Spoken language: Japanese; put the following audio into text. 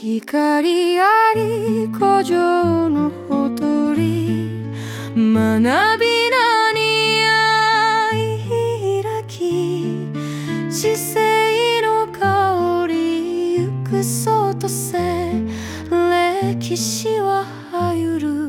光あり古城のほとり学びなにい開き知性の香り行くそうとせ歴史ははゆる